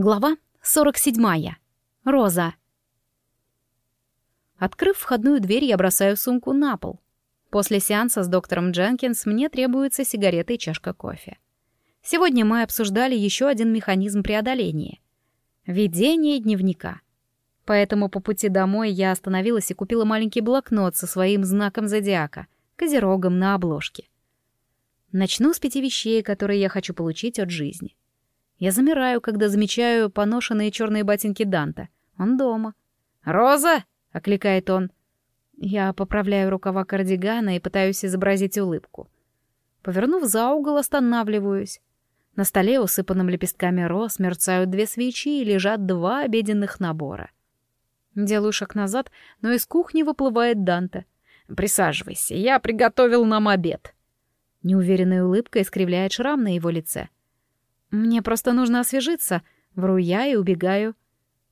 Глава 47. Роза. Открыв входную дверь, я бросаю сумку на пол. После сеанса с доктором Дженкинс мне требуется сигарета и чашка кофе. Сегодня мы обсуждали еще один механизм преодоления — ведение дневника. Поэтому по пути домой я остановилась и купила маленький блокнот со своим знаком зодиака — козерогом на обложке. Начну с пяти вещей, которые я хочу получить от жизни — я замираю, когда замечаю поношенные черные ботинки Данта. Он дома. «Роза!» — окликает он. Я поправляю рукава кардигана и пытаюсь изобразить улыбку. Повернув за угол, останавливаюсь. На столе, усыпанном лепестками роз, мерцают две свечи и лежат два обеденных набора. Делаю шаг назад, но из кухни выплывает Данте. «Присаживайся, я приготовил нам обед». Неуверенная улыбка искривляет шрам на его лице — «Мне просто нужно освежиться», — вру я и убегаю.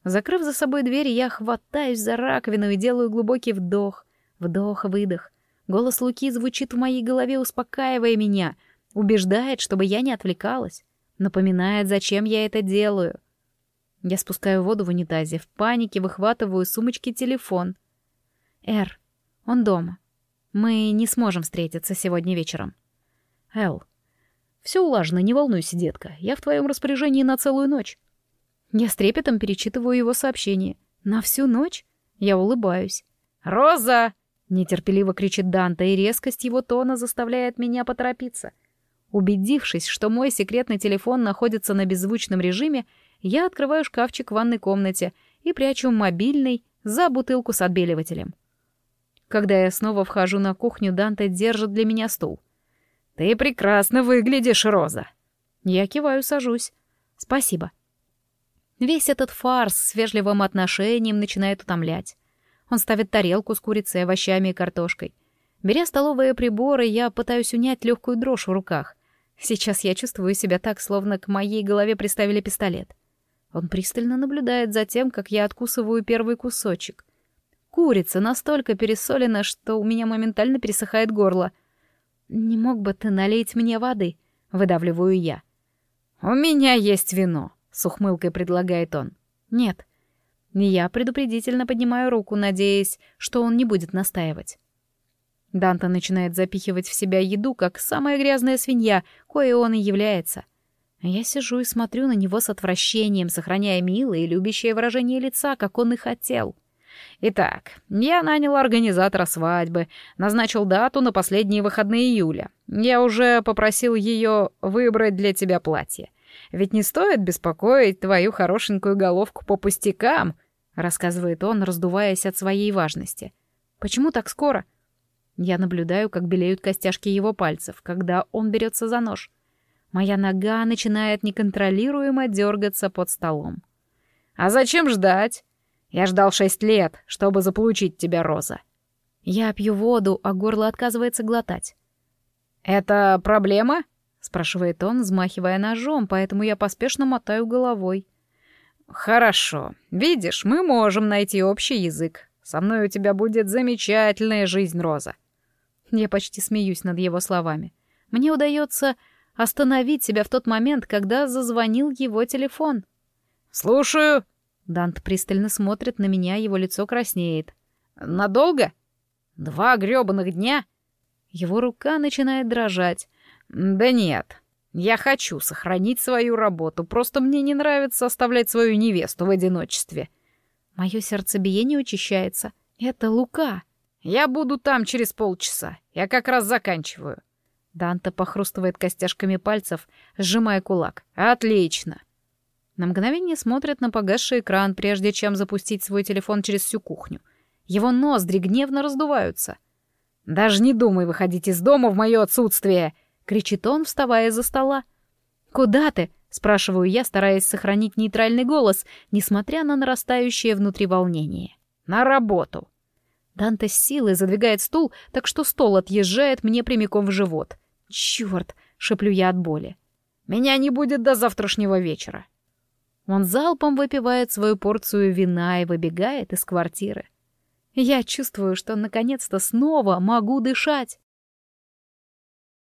Закрыв за собой дверь, я хватаюсь за раковину и делаю глубокий вдох. Вдох-выдох. Голос Луки звучит в моей голове, успокаивая меня, убеждает, чтобы я не отвлекалась, напоминает, зачем я это делаю. Я спускаю воду в унитазе, в панике выхватываю из сумочки телефон. «Эр, он дома. Мы не сможем встретиться сегодня вечером». «Эл, все улажено, не волнуйся, детка. Я в твоем распоряжении на целую ночь. Я с трепетом перечитываю его сообщение. На всю ночь? Я улыбаюсь. «Роза!» — нетерпеливо кричит Данте, и резкость его тона заставляет меня поторопиться. Убедившись, что мой секретный телефон находится на беззвучном режиме, я открываю шкафчик в ванной комнате и прячу мобильный за бутылку с отбеливателем. Когда я снова вхожу на кухню, Данте держит для меня стул. «Ты прекрасно выглядишь, Роза!» Я киваю, сажусь. «Спасибо». Весь этот фарс с вежливым отношением начинает утомлять. Он ставит тарелку с курицей, овощами и картошкой. Беря столовые приборы, я пытаюсь унять легкую дрожь в руках. Сейчас я чувствую себя так, словно к моей голове приставили пистолет. Он пристально наблюдает за тем, как я откусываю первый кусочек. Курица настолько пересолена, что у меня моментально пересыхает горло — «Не мог бы ты налить мне воды?» — выдавливаю я. «У меня есть вино», — с ухмылкой предлагает он. «Нет». Я предупредительно поднимаю руку, надеясь, что он не будет настаивать. Данта начинает запихивать в себя еду, как самая грязная свинья, кое он и является. Я сижу и смотрю на него с отвращением, сохраняя милое и любящее выражение лица, как он и хотел. Итак, я нанял организатора свадьбы, назначил дату на последние выходные июля. Я уже попросил ее выбрать для тебя платье. Ведь не стоит беспокоить твою хорошенькую головку по пустякам, рассказывает он, раздуваясь от своей важности. Почему так скоро? Я наблюдаю, как белеют костяшки его пальцев, когда он берется за нож. Моя нога начинает неконтролируемо дергаться под столом. А зачем ждать? Я ждал шесть лет, чтобы заполучить тебя, Роза. Я пью воду, а горло отказывается глотать. «Это проблема?» — спрашивает он, взмахивая ножом, поэтому я поспешно мотаю головой. «Хорошо. Видишь, мы можем найти общий язык. Со мной у тебя будет замечательная жизнь, Роза». Я почти смеюсь над его словами. Мне удается остановить себя в тот момент, когда зазвонил его телефон. «Слушаю», Дант пристально смотрит на меня, его лицо краснеет. «Надолго? Два грёбаных дня?» Его рука начинает дрожать. «Да нет, я хочу сохранить свою работу, просто мне не нравится оставлять свою невесту в одиночестве». Мое сердцебиение учащается. «Это Лука». «Я буду там через полчаса. Я как раз заканчиваю». Данта похрустывает костяшками пальцев, сжимая кулак. «Отлично. На мгновение смотрит на погасший экран, прежде чем запустить свой телефон через всю кухню. Его ноздри гневно раздуваются. «Даже не думай выходить из дома в мое отсутствие!» — кричит он, вставая за стола. «Куда ты?» — спрашиваю я, стараясь сохранить нейтральный голос, несмотря на нарастающее внутри волнение. «На работу!» Данте с силой задвигает стул, так что стол отъезжает мне прямиком в живот. «Чёрт!» — шеплю я от боли. «Меня не будет до завтрашнего вечера!» Он залпом выпивает свою порцию вина и выбегает из квартиры. Я чувствую, что наконец-то снова могу дышать.